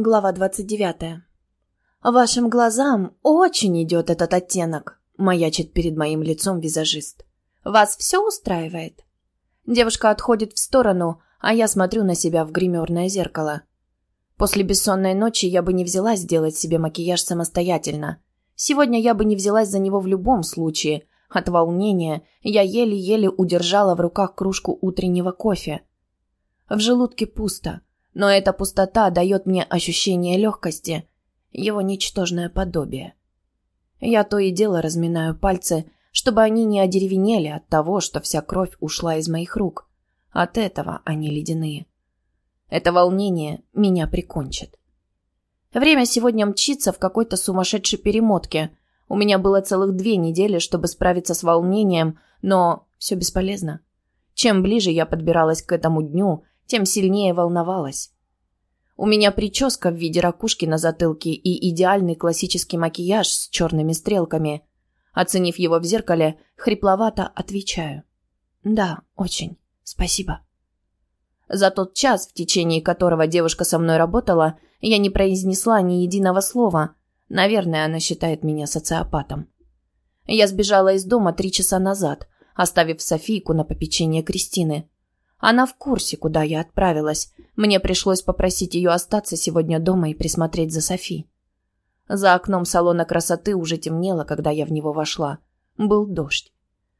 Глава 29. «Вашим глазам очень идет этот оттенок», — маячит перед моим лицом визажист. «Вас все устраивает?» Девушка отходит в сторону, а я смотрю на себя в гримерное зеркало. После бессонной ночи я бы не взялась сделать себе макияж самостоятельно. Сегодня я бы не взялась за него в любом случае. От волнения я еле-еле удержала в руках кружку утреннего кофе. В желудке пусто — но эта пустота дает мне ощущение легкости, его ничтожное подобие. Я то и дело разминаю пальцы, чтобы они не одеревенели от того, что вся кровь ушла из моих рук. От этого они ледяные. Это волнение меня прикончит. Время сегодня мчится в какой-то сумасшедшей перемотке. У меня было целых две недели, чтобы справиться с волнением, но все бесполезно. Чем ближе я подбиралась к этому дню, тем сильнее волновалась. У меня прическа в виде ракушки на затылке и идеальный классический макияж с черными стрелками. Оценив его в зеркале, хрипловато отвечаю. «Да, очень. Спасибо». За тот час, в течение которого девушка со мной работала, я не произнесла ни единого слова. Наверное, она считает меня социопатом. Я сбежала из дома три часа назад, оставив Софийку на попечение Кристины. Она в курсе, куда я отправилась. Мне пришлось попросить ее остаться сегодня дома и присмотреть за Софи. За окном салона красоты уже темнело, когда я в него вошла. Был дождь.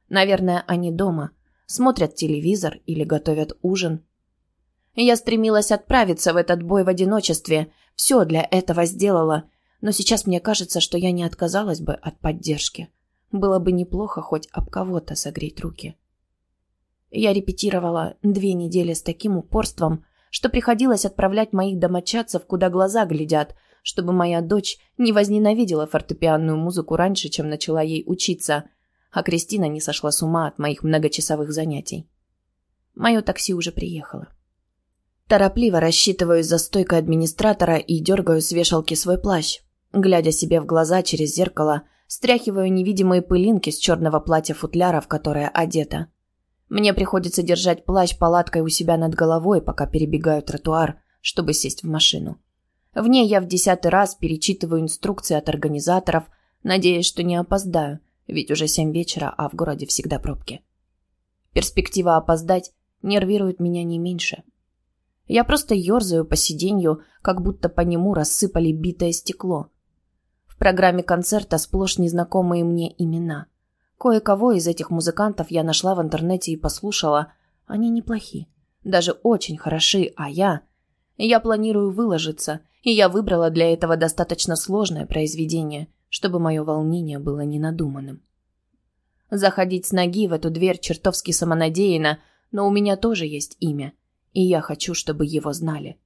Наверное, они дома. Смотрят телевизор или готовят ужин. Я стремилась отправиться в этот бой в одиночестве. Все для этого сделала. Но сейчас мне кажется, что я не отказалась бы от поддержки. Было бы неплохо хоть об кого-то согреть руки. Я репетировала две недели с таким упорством, что приходилось отправлять моих домочадцев, куда глаза глядят, чтобы моя дочь не возненавидела фортепианную музыку раньше, чем начала ей учиться, а Кристина не сошла с ума от моих многочасовых занятий. Мое такси уже приехало. Торопливо рассчитываюсь за стойкой администратора и дергаю с вешалки свой плащ. Глядя себе в глаза через зеркало, стряхиваю невидимые пылинки с черного платья-футляра, в которое одета. Мне приходится держать плащ палаткой у себя над головой, пока перебегаю тротуар, чтобы сесть в машину. В ней я в десятый раз перечитываю инструкции от организаторов, надеясь, что не опоздаю, ведь уже семь вечера, а в городе всегда пробки. Перспектива опоздать нервирует меня не меньше. Я просто ерзаю по сиденью, как будто по нему рассыпали битое стекло. В программе концерта сплошь незнакомые мне имена – Кое-кого из этих музыкантов я нашла в интернете и послушала. Они неплохи. Даже очень хороши, а я... Я планирую выложиться, и я выбрала для этого достаточно сложное произведение, чтобы мое волнение было ненадуманным. Заходить с ноги в эту дверь чертовски самонадеянно, но у меня тоже есть имя, и я хочу, чтобы его знали.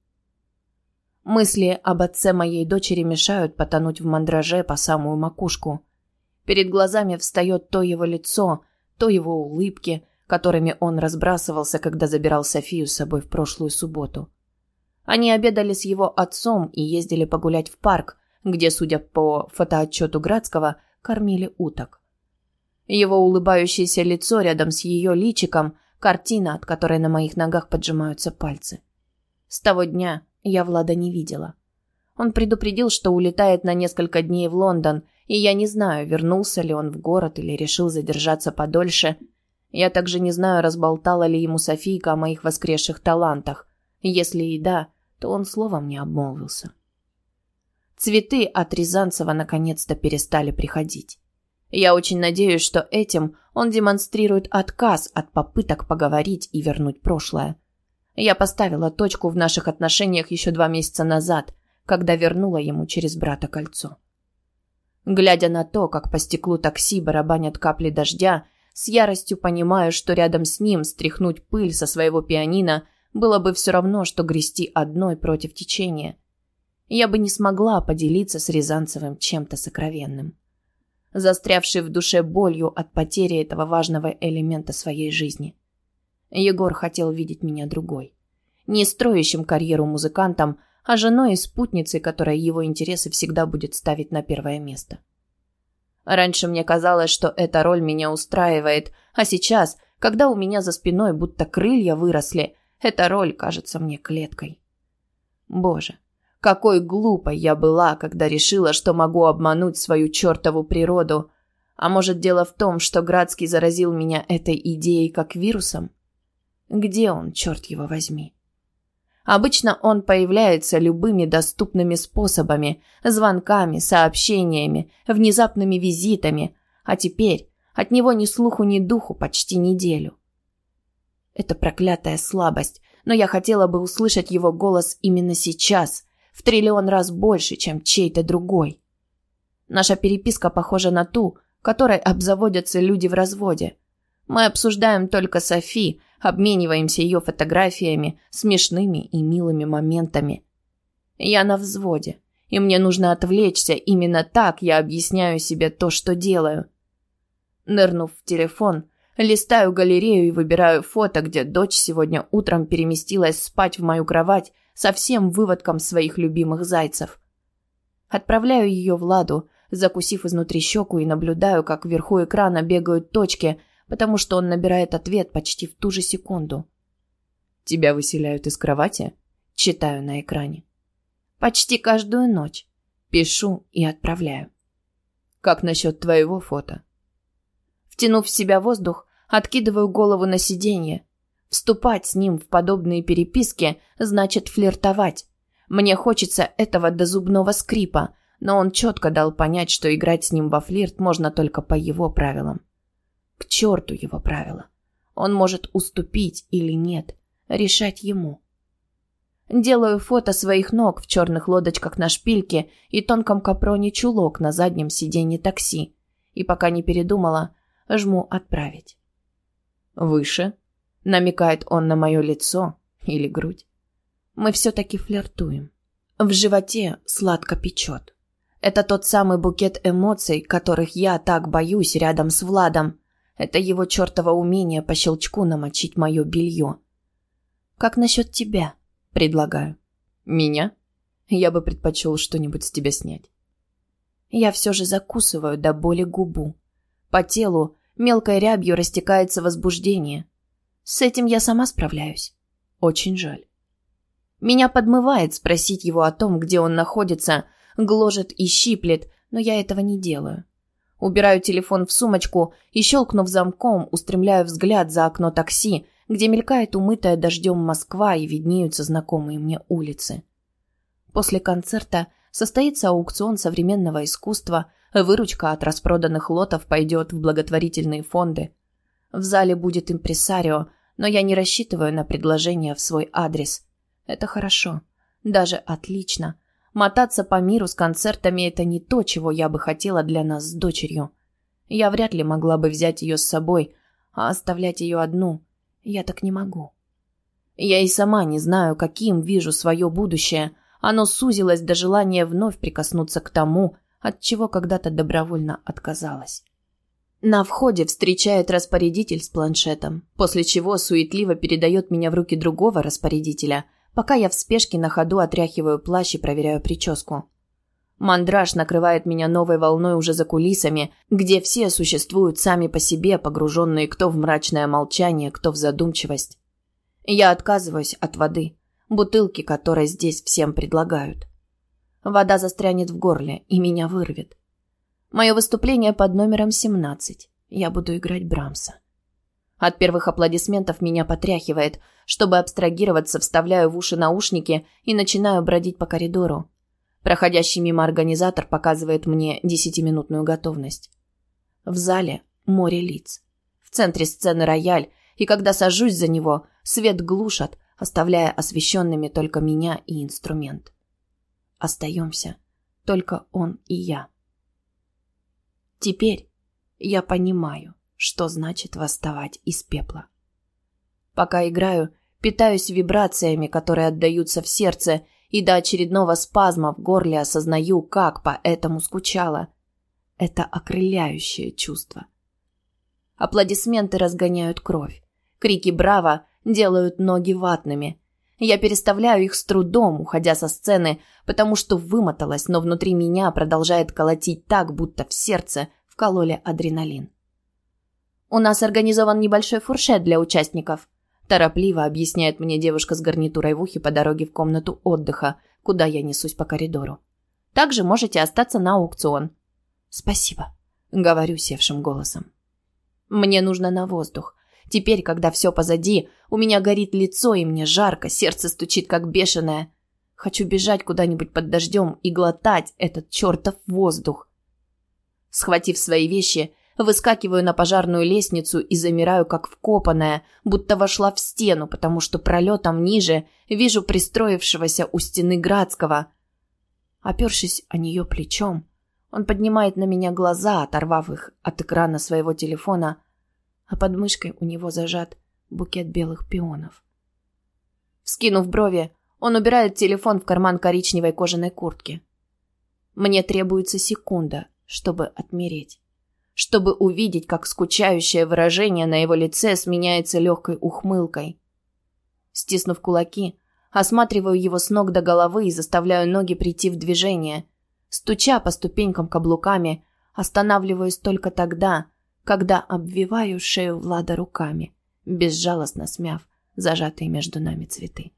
Мысли об отце моей дочери мешают потонуть в мандраже по самую макушку – Перед глазами встает то его лицо, то его улыбки, которыми он разбрасывался, когда забирал Софию с собой в прошлую субботу. Они обедали с его отцом и ездили погулять в парк, где, судя по фотоотчету Градского, кормили уток. Его улыбающееся лицо рядом с ее личиком – картина, от которой на моих ногах поджимаются пальцы. С того дня я Влада не видела. Он предупредил, что улетает на несколько дней в Лондон, и я не знаю, вернулся ли он в город или решил задержаться подольше. Я также не знаю, разболтала ли ему Софийка о моих воскресших талантах. Если и да, то он словом не обмолвился. Цветы от Рязанцева наконец-то перестали приходить. Я очень надеюсь, что этим он демонстрирует отказ от попыток поговорить и вернуть прошлое. Я поставила точку в наших отношениях еще два месяца назад, когда вернула ему через брата кольцо. Глядя на то, как по стеклу такси барабанят капли дождя, с яростью понимаю, что рядом с ним стряхнуть пыль со своего пианино было бы все равно, что грести одной против течения. Я бы не смогла поделиться с Рязанцевым чем-то сокровенным. Застрявший в душе болью от потери этого важного элемента своей жизни. Егор хотел видеть меня другой. Не строящим карьеру музыкантом, а женой и спутницей, которая его интересы всегда будет ставить на первое место. Раньше мне казалось, что эта роль меня устраивает, а сейчас, когда у меня за спиной будто крылья выросли, эта роль кажется мне клеткой. Боже, Какой глупой я была, когда решила, что могу обмануть свою чертову природу. А может, дело в том, что Градский заразил меня этой идеей как вирусом? Где он, черт его возьми? Обычно он появляется любыми доступными способами, звонками, сообщениями, внезапными визитами, а теперь от него ни слуху, ни духу почти неделю. Это проклятая слабость, но я хотела бы услышать его голос именно сейчас, в триллион раз больше, чем чей-то другой. Наша переписка похожа на ту, которой обзаводятся люди в разводе. Мы обсуждаем только Софи, обмениваемся ее фотографиями, смешными и милыми моментами. Я на взводе, и мне нужно отвлечься, именно так я объясняю себе то, что делаю. Нырнув в телефон, листаю галерею и выбираю фото, где дочь сегодня утром переместилась спать в мою кровать со всем выводком своих любимых зайцев. Отправляю ее Владу, закусив изнутри щеку и наблюдаю, как вверху экрана бегают точки, потому что он набирает ответ почти в ту же секунду. «Тебя выселяют из кровати?» Читаю на экране. «Почти каждую ночь. Пишу и отправляю». «Как насчет твоего фото?» Втянув в себя воздух, откидываю голову на сиденье. Вступать с ним в подобные переписки значит флиртовать. Мне хочется этого до зубного скрипа, но он четко дал понять, что играть с ним во флирт можно только по его правилам. К черту его правила. Он может уступить или нет, решать ему. Делаю фото своих ног в черных лодочках на шпильке и тонком капроне чулок на заднем сиденье такси. И пока не передумала, жму «Отправить». «Выше?» — намекает он на мое лицо или грудь. Мы все-таки флиртуем. В животе сладко печет. Это тот самый букет эмоций, которых я так боюсь рядом с Владом. Это его чертово умение по щелчку намочить мое белье. «Как насчет тебя?» — предлагаю. «Меня?» Я бы предпочел что-нибудь с тебя снять. Я все же закусываю до боли губу. По телу Мелкой рябью растекается возбуждение. С этим я сама справляюсь. Очень жаль. Меня подмывает спросить его о том, где он находится, гложет и щиплет, но я этого не делаю. Убираю телефон в сумочку и, щелкнув замком, устремляю взгляд за окно такси, где мелькает умытая дождем Москва и виднеются знакомые мне улицы. После концерта состоится аукцион современного искусства – Выручка от распроданных лотов пойдет в благотворительные фонды. В зале будет импресарио, но я не рассчитываю на предложение в свой адрес. Это хорошо. Даже отлично. Мотаться по миру с концертами – это не то, чего я бы хотела для нас с дочерью. Я вряд ли могла бы взять ее с собой, а оставлять ее одну я так не могу. Я и сама не знаю, каким вижу свое будущее. Оно сузилось до желания вновь прикоснуться к тому, от чего когда-то добровольно отказалась. На входе встречает распорядитель с планшетом, после чего суетливо передает меня в руки другого распорядителя, пока я в спешке на ходу отряхиваю плащ и проверяю прическу. Мандраж накрывает меня новой волной уже за кулисами, где все существуют сами по себе, погруженные кто в мрачное молчание, кто в задумчивость. Я отказываюсь от воды, бутылки которой здесь всем предлагают. Вода застрянет в горле и меня вырвет. Мое выступление под номером 17. Я буду играть Брамса. От первых аплодисментов меня потряхивает. Чтобы абстрагироваться, вставляю в уши наушники и начинаю бродить по коридору. Проходящий мимо организатор показывает мне десятиминутную готовность. В зале море лиц. В центре сцены рояль, и когда сажусь за него, свет глушат, оставляя освещенными только меня и инструмент остаемся только он и я. Теперь я понимаю, что значит восставать из пепла. Пока играю, питаюсь вибрациями, которые отдаются в сердце, и до очередного спазма в горле осознаю, как по этому скучала. Это окрыляющее чувство. Аплодисменты разгоняют кровь. Крики «Браво!» делают ноги ватными. Я переставляю их с трудом, уходя со сцены, потому что вымоталась, но внутри меня продолжает колотить так, будто в сердце вкололи адреналин. «У нас организован небольшой фуршет для участников», торопливо объясняет мне девушка с гарнитурой в ухе по дороге в комнату отдыха, куда я несусь по коридору. Также можете остаться на аукцион. Спасибо, говорю севшим голосом. Мне нужно на воздух. Теперь, когда все позади, у меня горит лицо, и мне жарко, сердце стучит как бешеное. Хочу бежать куда-нибудь под дождем и глотать этот чертов воздух. Схватив свои вещи, выскакиваю на пожарную лестницу и замираю как вкопанная, будто вошла в стену, потому что пролетом ниже вижу пристроившегося у стены Градского. Опершись о нее плечом, он поднимает на меня глаза, оторвав их от экрана своего телефона, а под мышкой у него зажат букет белых пионов. Вскинув брови, он убирает телефон в карман коричневой кожаной куртки. Мне требуется секунда, чтобы отмереть, чтобы увидеть, как скучающее выражение на его лице сменяется легкой ухмылкой. Стиснув кулаки, осматриваю его с ног до головы и заставляю ноги прийти в движение – Стуча по ступенькам каблуками, останавливаюсь только тогда, когда обвиваю шею Влада руками, безжалостно смяв зажатые между нами цветы.